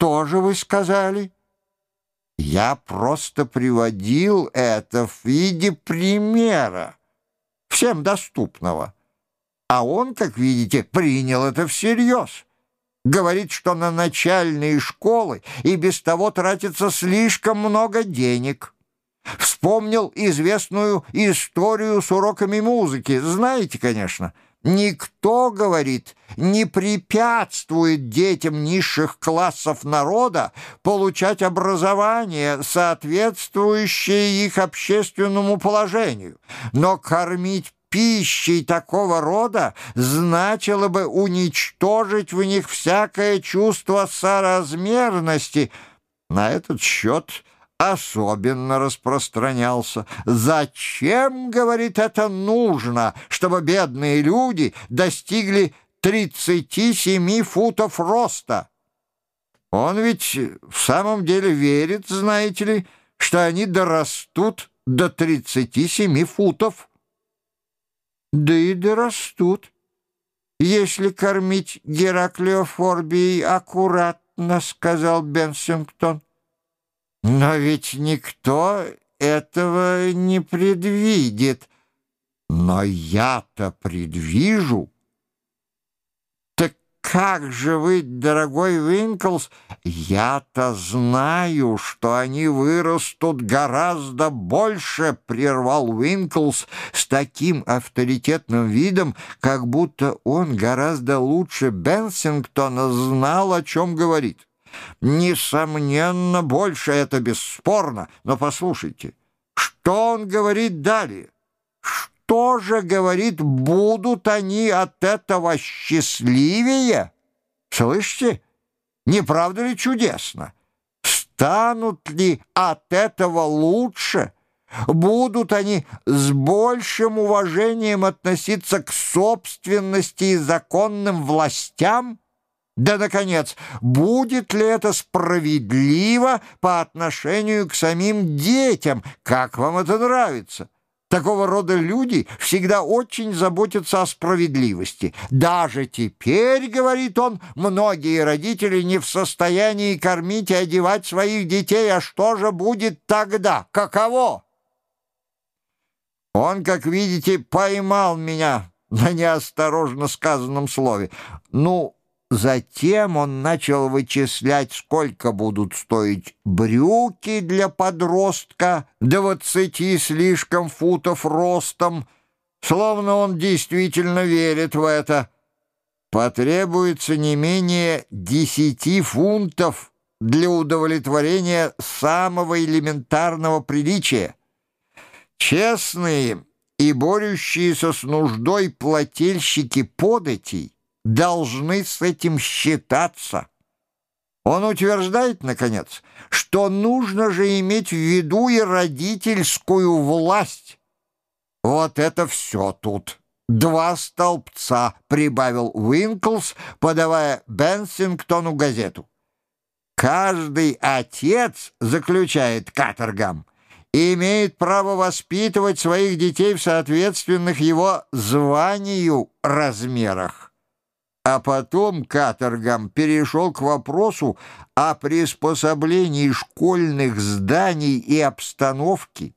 Что же вы сказали? Я просто приводил это в виде примера, всем доступного. А он, как видите, принял это всерьез. Говорит, что на начальные школы и без того тратится слишком много денег. Вспомнил известную историю с уроками музыки. Знаете, конечно, Никто, говорит, не препятствует детям низших классов народа получать образование, соответствующее их общественному положению. Но кормить пищей такого рода значило бы уничтожить в них всякое чувство соразмерности. На этот счет особенно распространялся. «Зачем, — говорит, — это нужно, чтобы бедные люди достигли 37 футов роста?» Он ведь в самом деле верит, знаете ли, что они дорастут до 37 футов. Да и дорастут, если кормить Гераклеофорбией аккуратно, — сказал Бенсингтон. Но ведь никто этого не предвидит. Но я-то предвижу. Так как же вы, дорогой Винклс, я-то знаю, что они вырастут гораздо больше, прервал Винклс с таким авторитетным видом, как будто он гораздо лучше Бенсингтона знал, о чем говорит. Несомненно, больше это бесспорно. Но послушайте, что он говорит далее? Что же, говорит, будут они от этого счастливее? Слышите? Не правда ли чудесно? Станут ли от этого лучше? Будут они с большим уважением относиться к собственности и законным властям? Да, наконец, будет ли это справедливо по отношению к самим детям? Как вам это нравится? Такого рода люди всегда очень заботятся о справедливости. Даже теперь, говорит он, многие родители не в состоянии кормить и одевать своих детей. А что же будет тогда? Каково? Он, как видите, поймал меня на неосторожно сказанном слове. Ну, Затем он начал вычислять, сколько будут стоить брюки для подростка двадцати слишком футов ростом, словно он действительно верит в это. Потребуется не менее десяти фунтов для удовлетворения самого элементарного приличия. Честные и борющиеся с нуждой плательщики податей должны с этим считаться. Он утверждает, наконец, что нужно же иметь в виду и родительскую власть. Вот это все тут. Два столбца, прибавил Уинклс, подавая Бенсингтону газету. Каждый отец, заключает Катергам, имеет право воспитывать своих детей в соответственных его званию размерах. А потом каторгам перешел к вопросу о приспособлении школьных зданий и обстановки,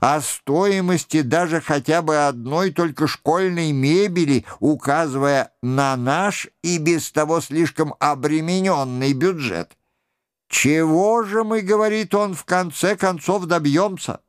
о стоимости даже хотя бы одной только школьной мебели, указывая на наш и без того слишком обремененный бюджет. «Чего же мы, — говорит он, — в конце концов добьемся?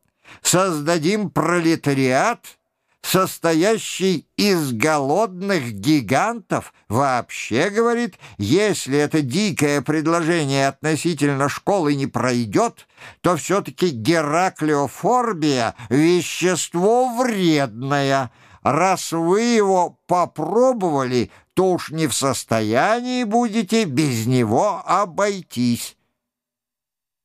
Создадим пролетариат?» Состоящий из голодных гигантов, вообще, говорит, если это дикое предложение относительно школы не пройдет, то все-таки гераклеофорбия — вещество вредное. Раз вы его попробовали, то уж не в состоянии будете без него обойтись.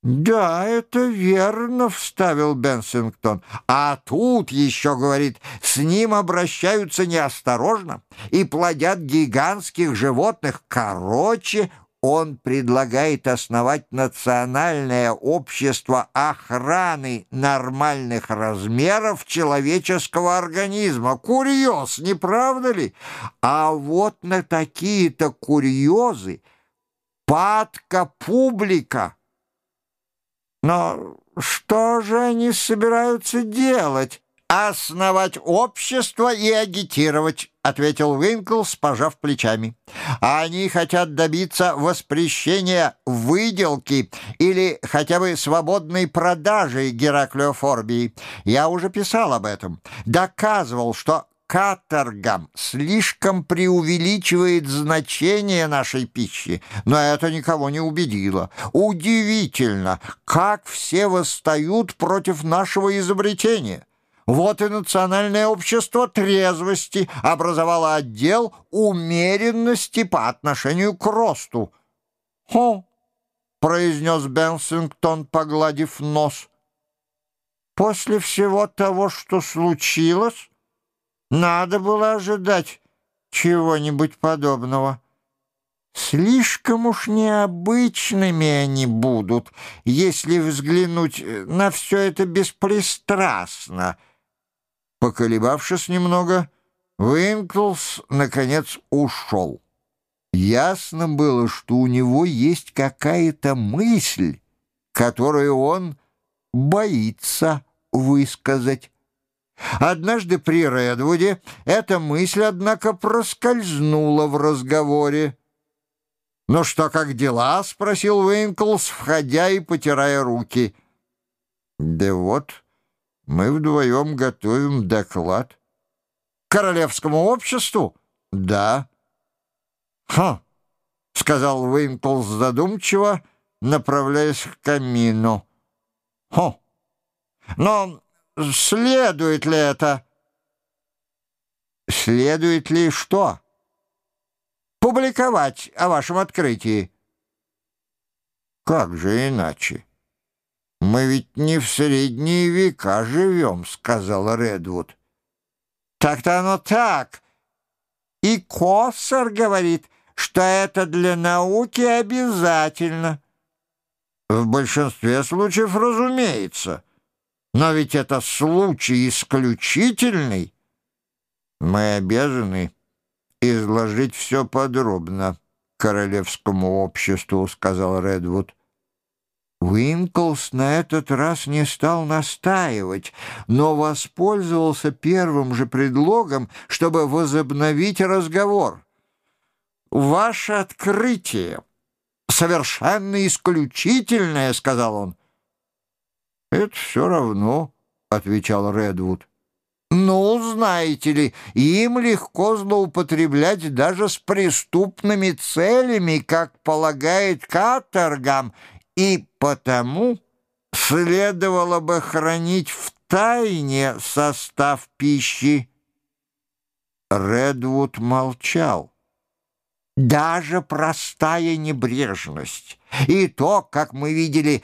«Да, это верно», — вставил Бенсингтон. «А тут еще, — говорит, — с ним обращаются неосторожно и плодят гигантских животных. Короче, он предлагает основать национальное общество охраны нормальных размеров человеческого организма. Курьез, не правда ли? А вот на такие-то курьезы падка публика. Но что же они собираются делать? «Основать общество и агитировать», — ответил Уинклс, пожав плечами. «Они хотят добиться воспрещения выделки или хотя бы свободной продажи Гераклеофорбии. Я уже писал об этом. Доказывал, что каторгам слишком преувеличивает значение нашей пищи, но это никого не убедило. Удивительно, как все восстают против нашего изобретения. Вот и Национальное общество трезвости образовало отдел умеренности по отношению к росту. «Хо!» — произнес Бенсингтон, погладив нос. «После всего того, что случилось, надо было ожидать чего-нибудь подобного». Слишком уж необычными они будут, если взглянуть на все это беспристрастно — Поколебавшись немного, Уинклс, наконец, ушел. Ясно было, что у него есть какая-то мысль, которую он боится высказать. Однажды при Редвуде эта мысль, однако, проскользнула в разговоре. «Ну что, как дела?» — спросил Уинклс, входя и потирая руки. «Да вот...» Мы вдвоем готовим доклад. Королевскому обществу? Да. Ха, сказал Уинклс задумчиво, направляясь к камину. Хо. Но следует ли это? Следует ли что? Публиковать о вашем открытии. Как же иначе? «Мы ведь не в средние века живем», — сказал Редвуд. «Так-то оно так. И Коссор говорит, что это для науки обязательно». «В большинстве случаев, разумеется. Но ведь это случай исключительный. Мы обязаны изложить все подробно королевскому обществу», — сказал Редвуд. Уинклс на этот раз не стал настаивать, но воспользовался первым же предлогом, чтобы возобновить разговор. «Ваше открытие совершенно исключительное», — сказал он. «Это все равно», — отвечал Редвуд. «Ну, знаете ли, им легко злоупотреблять даже с преступными целями, как полагает каторгам, и потому следовало бы хранить в тайне состав пищи. Редвуд молчал. Даже простая небрежность и то, как мы видели,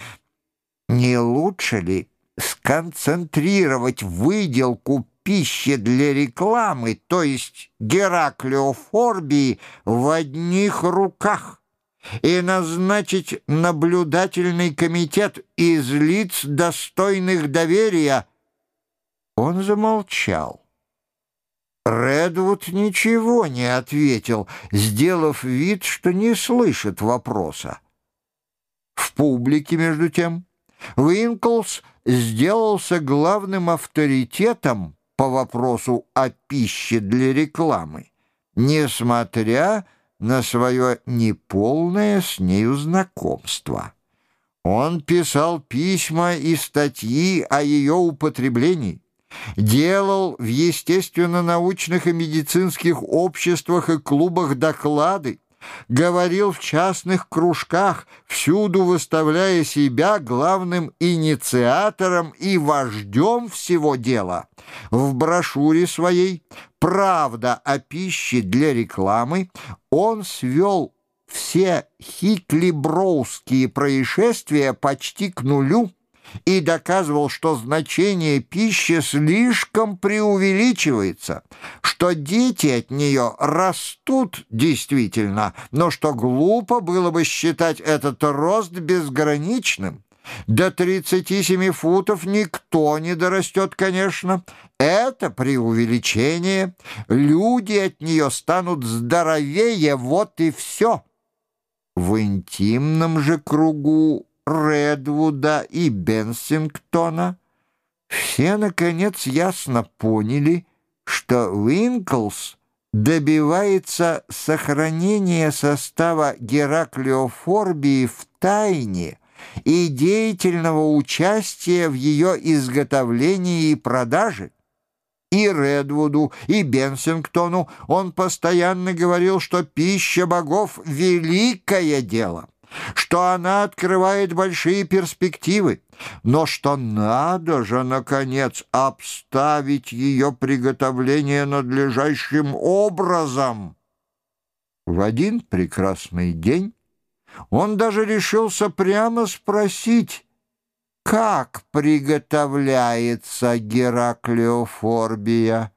не лучше ли сконцентрировать выделку пищи для рекламы, то есть Гераклеофорбии, в одних руках? и назначить наблюдательный комитет из лиц, достойных доверия. Он замолчал. Редвуд ничего не ответил, сделав вид, что не слышит вопроса. В публике, между тем, Уинклс сделался главным авторитетом по вопросу о пище для рекламы, несмотря на свое неполное с нею знакомство. Он писал письма и статьи о ее употреблении, делал в естественно-научных и медицинских обществах и клубах доклады, говорил в частных кружках, всюду выставляя себя главным инициатором и вождем всего дела. В брошюре своей «Правда о пище для рекламы» он свел все хиклиброуские происшествия почти к нулю, и доказывал, что значение пищи слишком преувеличивается, что дети от нее растут действительно, но что глупо было бы считать этот рост безграничным. До 37 футов никто не дорастет, конечно. Это преувеличение. Люди от нее станут здоровее, вот и все. в интимном же кругу Редвуда и Бенсингтона все, наконец, ясно поняли, что Уинклс добивается сохранения состава Гераклеофорбии в тайне и деятельного участия в ее изготовлении и продаже. И Редвуду, и Бенсингтону он постоянно говорил, что пища богов — великое дело, что она открывает большие перспективы, но что надо же, наконец, обставить ее приготовление надлежащим образом. В один прекрасный день он даже решился прямо спросить, как приготовляется Гераклеофорбия.